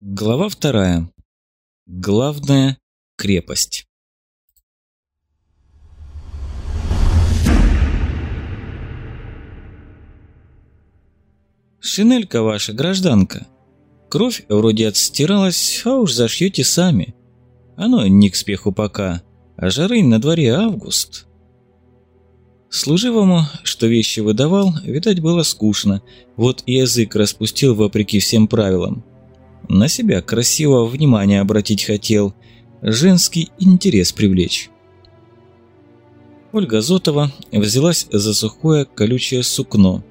Глава вторая. Главная крепость. Шинелька ваша, гражданка. Кровь вроде отстиралась, а уж зашьете сами. Оно не к спеху пока, а жары на дворе август. Служивому, что вещи выдавал, видать было скучно, вот и язык распустил вопреки всем правилам. На себя красивого внимания обратить хотел, женский интерес привлечь. Ольга Зотова взялась за сухое колючее сукно,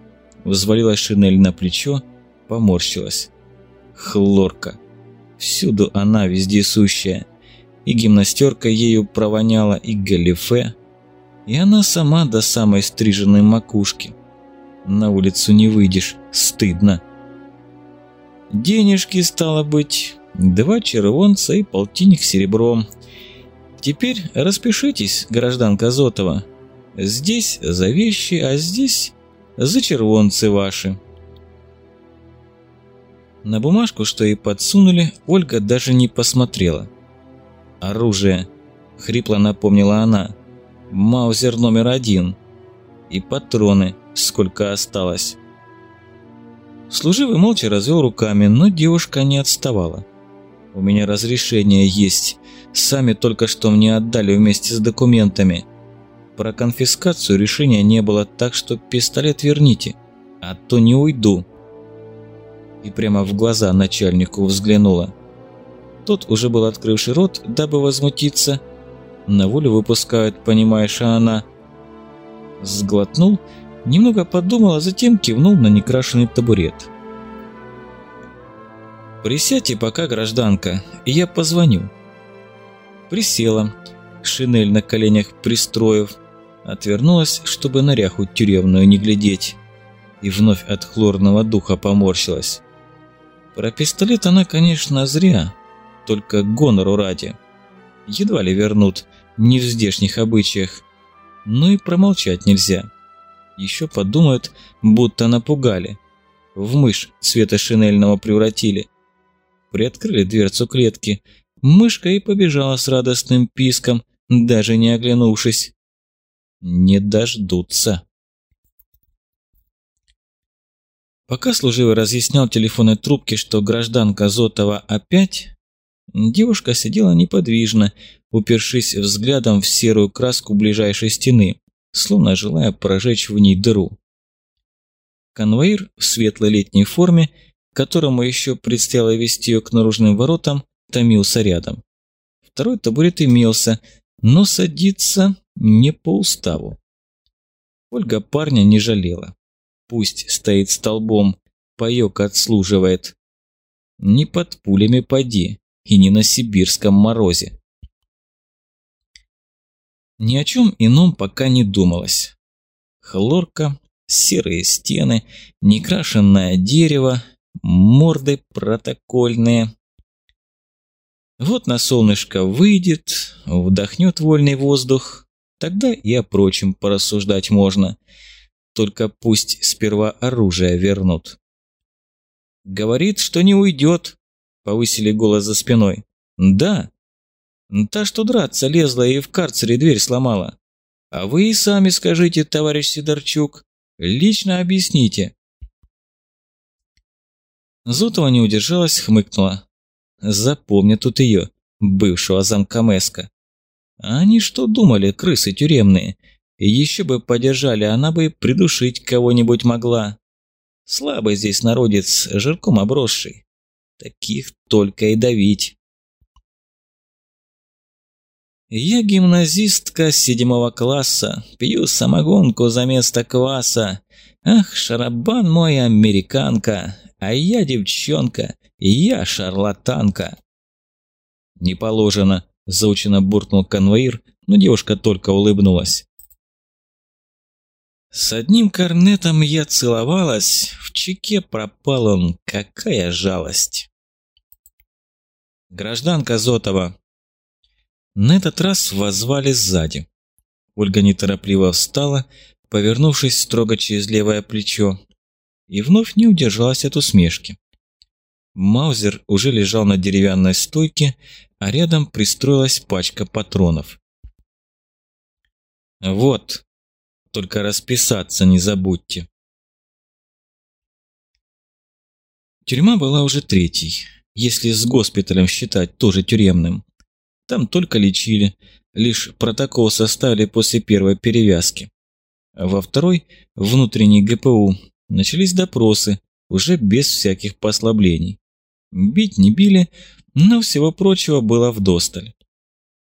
взвалила шинель на плечо, поморщилась. Хлорка. Всюду она вездесущая. И гимнастерка ею провоняла, и галифе. И она сама до самой стриженной макушки. На улицу не выйдешь, стыдно. Денежки, стало быть, два червонца и полтинник серебром. Теперь распишитесь, гражданка Зотова. Здесь за вещи, а здесь за червонцы ваши. На бумажку, что ей подсунули, Ольга даже не посмотрела. «Оружие», — хрипло напомнила она. «Маузер номер один. И патроны, сколько осталось». Служивый молча развел руками, но девушка не отставала. «У меня разрешение есть. Сами только что мне отдали вместе с документами. Про конфискацию решения не было, так что пистолет верните, а то не уйду». И прямо в глаза начальнику взглянула. Тот уже был открывший рот, дабы возмутиться. На волю выпускают, понимаешь, а она... Сглотнул Немного подумал, а затем кивнул на некрашенный табурет. «Присядьте пока, гражданка, и я позвоню». Присела, шинель на коленях пристроив, отвернулась, чтобы на ряху тюремную не глядеть, и вновь от хлорного духа поморщилась. Про пистолет она, конечно, зря, только гонору ради. Едва ли вернут, не в здешних обычаях, но и промолчать нельзя. Еще подумают, будто напугали. В мышь цвета шинельного превратили. Приоткрыли дверцу клетки. Мышка и побежала с радостным писком, даже не оглянувшись. Не дождутся. Пока служивый разъяснял телефонной трубке, что гражданка Зотова опять, девушка сидела неподвижно, упершись взглядом в серую краску ближайшей стены словно желая прожечь в ней дыру. Конвоир в светлой летней форме, которому еще предстояло вести ее к наружным воротам, томился рядом. Второй табурет имелся, но садиться не по уставу. Ольга парня не жалела. Пусть стоит столбом, паёк отслуживает. Не под пулями поди, и не на сибирском морозе. Ни о чем ином пока не думалось. Хлорка, серые стены, некрашенное дерево, морды протокольные. Вот на солнышко выйдет, вдохнет вольный воздух, тогда и о прочем порассуждать можно. Только пусть сперва оружие вернут. «Говорит, что не уйдет», — повысили голос за спиной. «Да, Та, что драться лезла и в карцере дверь сломала. А вы и сами скажите, товарищ Сидорчук, лично объясните. Зотова не удержалась, хмыкнула. Запомни тут ее, бывшего замкомеска. Они что думали, крысы тюремные? Еще бы подержали, она бы придушить кого-нибудь могла. Слабый здесь народец, жирком обросший. Таких только и давить. Я гимназистка седьмого класса, пью самогонку за место кваса. Ах, шарабан мой американка, а я девчонка, я шарлатанка. Не положено, заучено буркнул конвоир, но девушка только улыбнулась. С одним корнетом я целовалась, в чеке пропал он, какая жалость. Гражданка Зотова, на этот раз воззвали сзади. Ольга неторопливо встала, повернувшись строго через левое плечо, и вновь не удержалась от усмешки. Маузер уже лежал на деревянной стойке, а рядом пристроилась пачка патронов. «Вот, только расписаться не забудьте». Тюрьма была уже третьей, если с госпиталем считать тоже тюремным. Там только лечили, лишь протокол составили после первой перевязки. Во второй, внутренней ГПУ, начались допросы, уже без всяких послаблений. Бить не били, но всего прочего было вдосталь.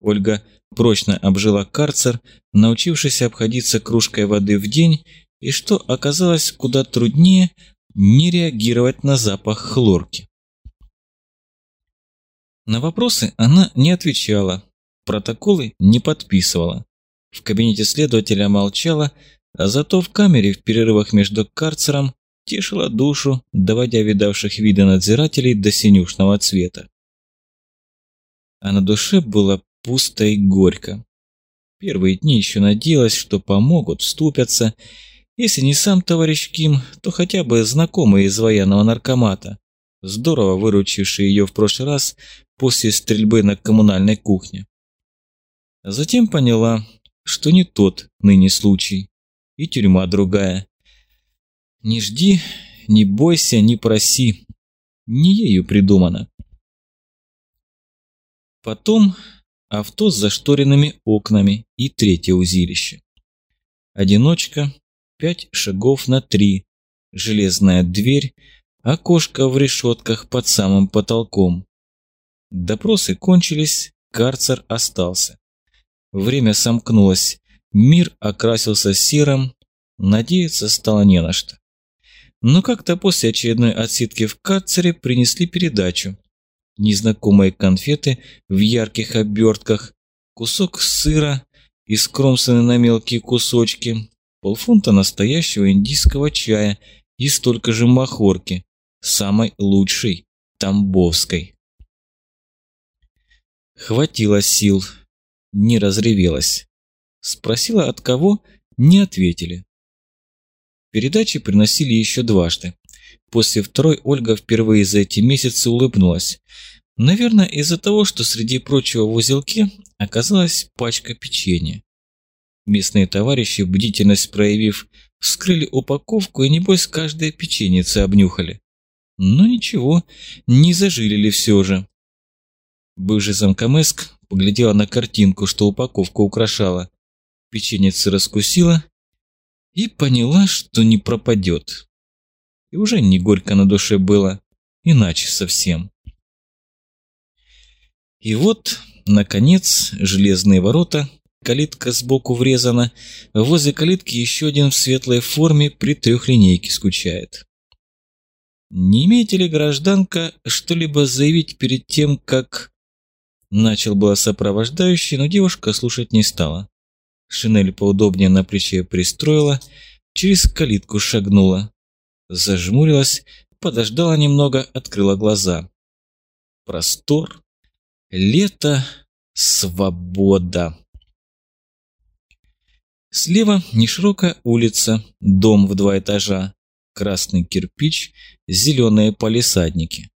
Ольга прочно обжила карцер, научившись обходиться кружкой воды в день, и что оказалось куда труднее, не реагировать на запах хлорки. На вопросы она не отвечала, протоколы не подписывала. В кабинете следователя молчала, а зато в камере в перерывах между карцером тешила душу, доводя видавших виды надзирателей до синюшного цвета. А на душе было пусто и горько. Первые дни еще надеялась, что помогут, вступятся. Если не сам товарищ Ким, то хотя бы знакомые из военного наркомата, здорово выручившие ее в прошлый раз после стрельбы на коммунальной кухне. Затем поняла, что не тот ныне случай, и тюрьма другая. Не жди, не бойся, не проси. Не ею придумано. Потом авто с зашторенными окнами и третье узилище. Одиночка, пять шагов на три, железная дверь, окошко в решетках под самым потолком. Допросы кончились, карцер остался. Время сомкнулось, мир окрасился серым, надеяться стало не на что. Но как-то после очередной отсидки в карцере принесли передачу. Незнакомые конфеты в ярких обертках, кусок сыра, искромсанный на мелкие кусочки, полфунта настоящего индийского чая и столько же махорки, самой лучшей, тамбовской. Хватило сил, не разревелась. Спросила от кого, не ответили. Передачи приносили еще дважды. После второй Ольга впервые за эти месяцы улыбнулась. Наверное, из-за того, что среди прочего в узелке оказалась пачка печенья. Местные товарищи, бдительность проявив, вскрыли упаковку и, небось, каждое печеньице обнюхали. Но ничего, не зажилили все же. Бывший замкомеск поглядела на картинку, что упаковка украшала. Печеньице раскусила и поняла, что не пропадет. И уже не горько на душе было, иначе совсем. И вот, наконец, железные ворота, калитка сбоку врезана, возле калитки еще один в светлой форме при трехлинейке скучает. Не имеете ли, гражданка, что-либо заявить перед тем, как... Начал было сопровождающий, но девушка слушать не стала. Шинель поудобнее на плече пристроила, через калитку шагнула. Зажмурилась, подождала немного, открыла глаза. Простор, лето, свобода. Слева неширокая улица, дом в два этажа, красный кирпич, зеленые палисадники.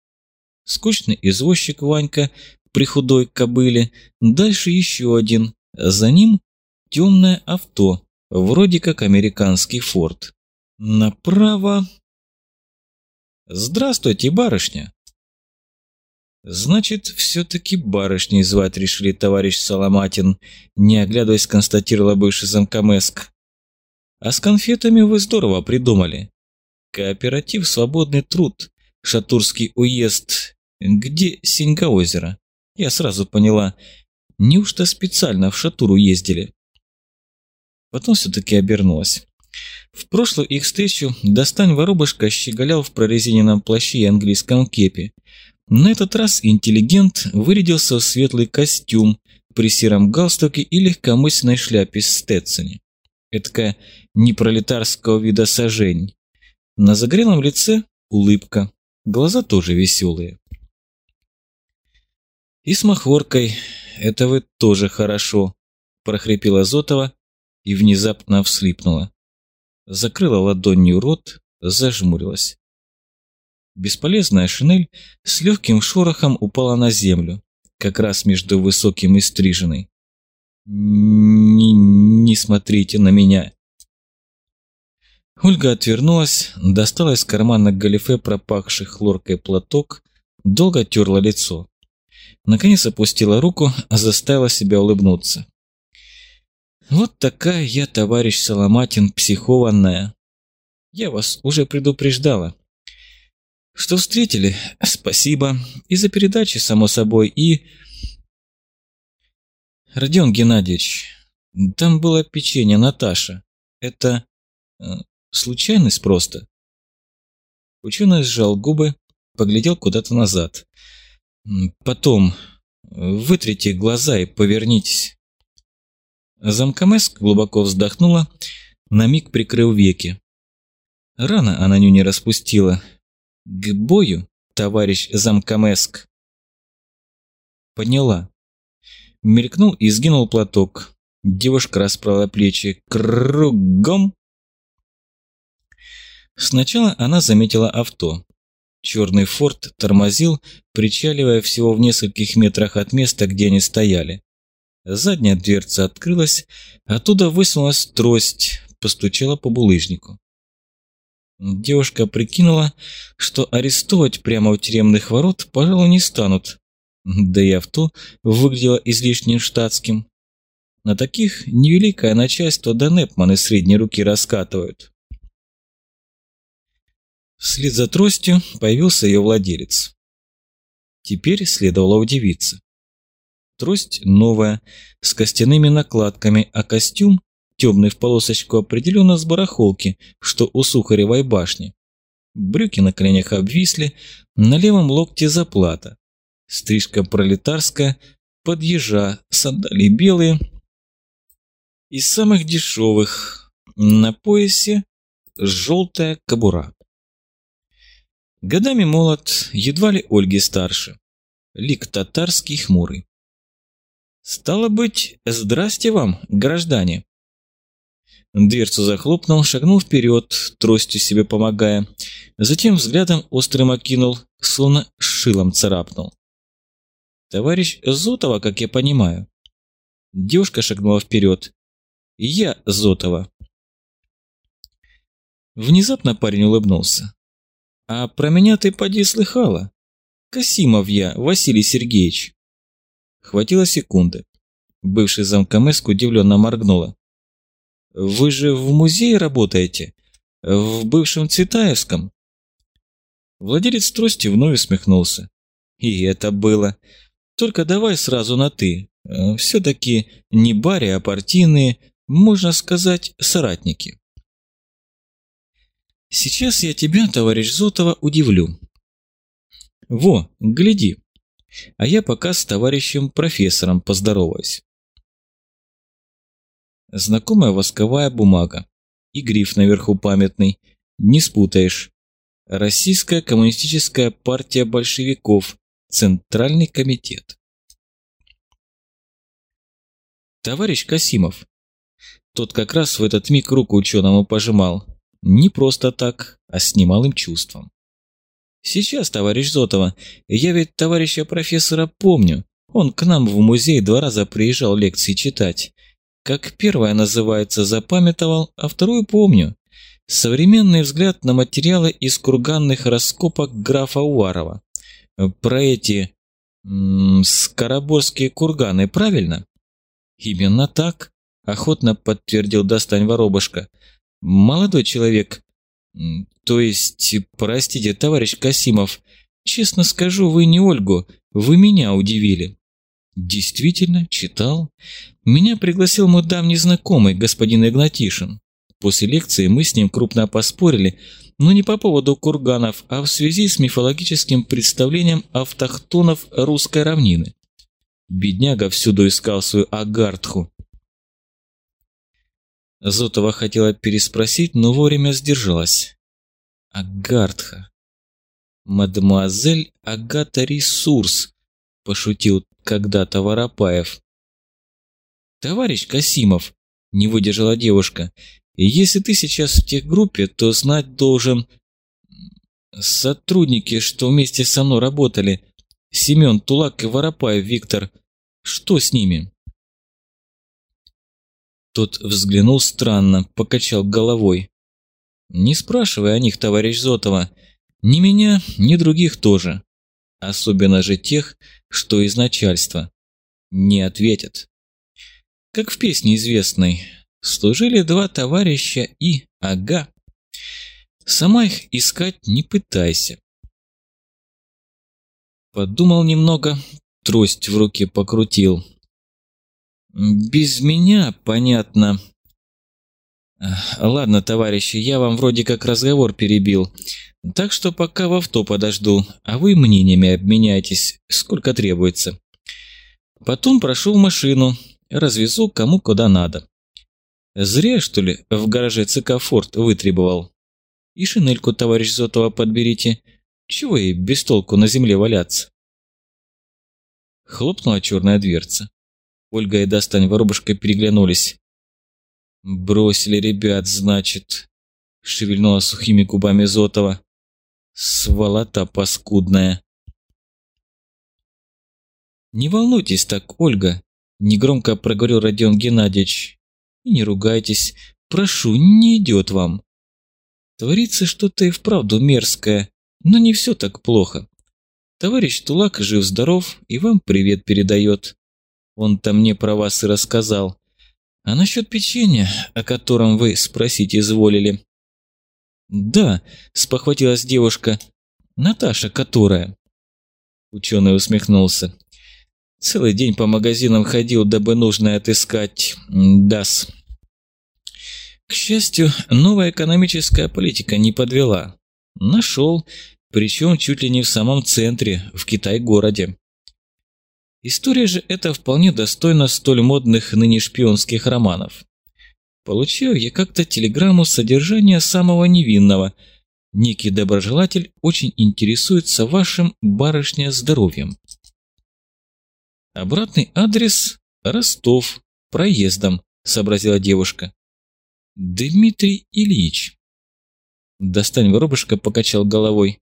Скучный извозчик Ванька при худой кобыле, дальше еще один, за ним темное авто, вроде как американский форт. Направо... «Здравствуйте, барышня!» «Значит, все-таки барышней звать решили товарищ Соломатин», не оглядываясь, констатировала бывший замкомеск. «А с конфетами вы здорово придумали. Кооператив «Свободный труд», Шатурский уезд, где Синька-озеро. Я сразу поняла, неужто специально в Шатуру ездили? Потом все-таки обернулась. В прошлую их встречу Достань воробушка щеголял в прорезиненном плаще и английском кепе. На этот раз интеллигент вырядился в светлый костюм, при сером галстуке и легкомысленной шляпе с стетсоне. Эдакая непролетарского вида сажень. На загрелом лице улыбка, глаза тоже веселые. «И с махоркой, это вы тоже хорошо», – прохрипела Зотова и внезапно вслипнула. Закрыла ладонью рот, зажмурилась. Бесполезная шинель с легким шорохом упала на землю, как раз между высоким и стриженной. «Не, не смотрите на меня!» Ольга отвернулась, достала из кармана галифе пропахший хлоркой платок, долго терла лицо. Наконец опустила руку, заставила себя улыбнуться. «Вот такая я, товарищ Соломатин, психованная. Я вас уже предупреждала. Что встретили? Спасибо. И за передачи, само собой, и... Родион Геннадьевич, там было печенье Наташа. Это... Э, случайность просто. Ученый сжал губы, поглядел куда-то назад. Потом, вытрите глаза и повернитесь. Замкомеск глубоко вздохнула, на миг прикрыл веки. Рано она ню не распустила, к бою, товарищ замкомеск. Подняла. Мелькнул и сгинул платок. Девушка расправила плечи. Кругом. Сначала она заметила авто. Черный форт тормозил, причаливая всего в нескольких метрах от места, где они стояли. Задняя дверца открылась, оттуда высунулась трость, постучала по булыжнику. Девушка прикинула, что арестовать прямо у тюремных ворот, пожалуй, не станут. Да и авто выглядело излишне штатским. На таких невеликое начальство да Непманы средней руки раскатывают. Вслед за тростью появился ее владелец. Теперь следовало удивиться. Трость новая, с костяными накладками, а костюм темный в полосочку определенно с барахолки, что у Сухаревой башни. Брюки на коленях обвисли, на левом локте заплата. Стрижка пролетарская, под сандали белые. Из самых дешевых, на поясе желтая кобура. Годами молод, едва ли Ольги старше. Лик татарский хмурый. «Стало быть, здрасте вам, граждане!» Дверцу захлопнул, шагнул вперед, тростью себе помогая. Затем взглядом острым окинул, словно шилом царапнул. «Товарищ Зотова, как я понимаю». Девушка шагнула вперед. «Я Зотова». Внезапно парень улыбнулся. «А про меня ты поди слыхала? Касимов я, Василий Сергеевич». Хватило секунды. Бывший замкомеск удивленно моргнула. Вы же в музее работаете? В бывшем Цветаевском?» Владелец трости вновь усмехнулся. «И это было. Только давай сразу на «ты». Э, Все-таки не бари, а партийные, можно сказать, соратники». «Сейчас я тебя, товарищ Зотова, удивлю. Во, гляди. А я пока с товарищем профессором поздороваюсь. Знакомая восковая бумага. И гриф наверху памятный. Не спутаешь. Российская коммунистическая партия большевиков. Центральный комитет. Товарищ Касимов. Тот как раз в этот миг руку ученому пожимал. Не просто так, а с немалым чувством. Сейчас, товарищ Зотова, я ведь товарища профессора помню. Он к нам в музей два раза приезжал лекции читать. Как первое называется запамятовал, а вторую помню. Современный взгляд на материалы из курганных раскопок графа Уварова. Про эти... М -м, скороборские курганы, правильно? Именно так, охотно подтвердил Достань Воробушка. Молодой человек, то есть, простите, товарищ Касимов, честно скажу, вы не Ольгу, вы меня удивили. Действительно, читал. Меня пригласил мой давний знакомый, господин Игнатишин. После лекции мы с ним крупно поспорили, но не по поводу курганов, а в связи с мифологическим представлением автохтонов русской равнины. Бедняга всюду искал свою агартху. Зотова хотела переспросить, но вовремя сдержалась. Агартха. Мадемуазель Агата Ресурс, пошутил когда-то Воропаев. «Товарищ Касимов», – не выдержала девушка, – «если ты сейчас в тех группе, то знать должен...» Сотрудники, что вместе со мной работали, Семен, Тулак и Воропаев Виктор, что с ними? Тот взглянул странно, покачал головой. Не спрашивай о них, товарищ Зотова. Ни меня, ни других тоже. Особенно же тех, что из начальства. Не ответят. Как в песне известной. Служили два товарища и... Ага. Сама их искать не пытайся. Подумал немного, трость в руке покрутил. Без меня, понятно. Ладно, товарищи, я вам вроде как разговор перебил. Так что пока в авто подожду, а вы мнениями обменяйтесь, сколько требуется. Потом прошу в машину, развезу кому куда надо. Зря, что ли, в гараже ЦК «Форд» вытребовал. И шинельку, товарищ Зотова, подберите. Чего ей без толку на земле валяться? Хлопнула черная дверца. Ольга и Достань воробушкой переглянулись. «Бросили ребят, значит», — шевельнула сухими губами Зотова. «Сволота паскудная». «Не волнуйтесь так, Ольга», — негромко проговорил Родион Геннадьевич. «И не ругайтесь, прошу, не идет вам. Творится что-то и вправду мерзкое, но не все так плохо. Товарищ Тулак жив-здоров и вам привет передает. Он-то мне про вас и рассказал. А насчет печенья, о котором вы спросить изволили?» «Да», – спохватилась девушка. «Наташа, которая?» Ученый усмехнулся. «Целый день по магазинам ходил, дабы нужное отыскать. Дас». К счастью, новая экономическая политика не подвела. Нашел, причем чуть ли не в самом центре, в Китай-городе. История же эта вполне достойна столь модных ныне шпионских романов. Получил я как-то телеграмму содержания самого невинного. Некий доброжелатель очень интересуется вашим, барышня, здоровьем. Обратный адрес – Ростов, проездом, сообразила девушка. Дмитрий Ильич. Достань воробушка покачал головой.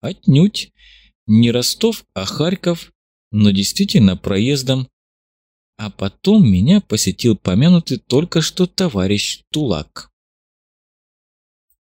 Отнюдь. Не Ростов, а Харьков, но действительно проездом. А потом меня посетил помянутый только что товарищ Тулак.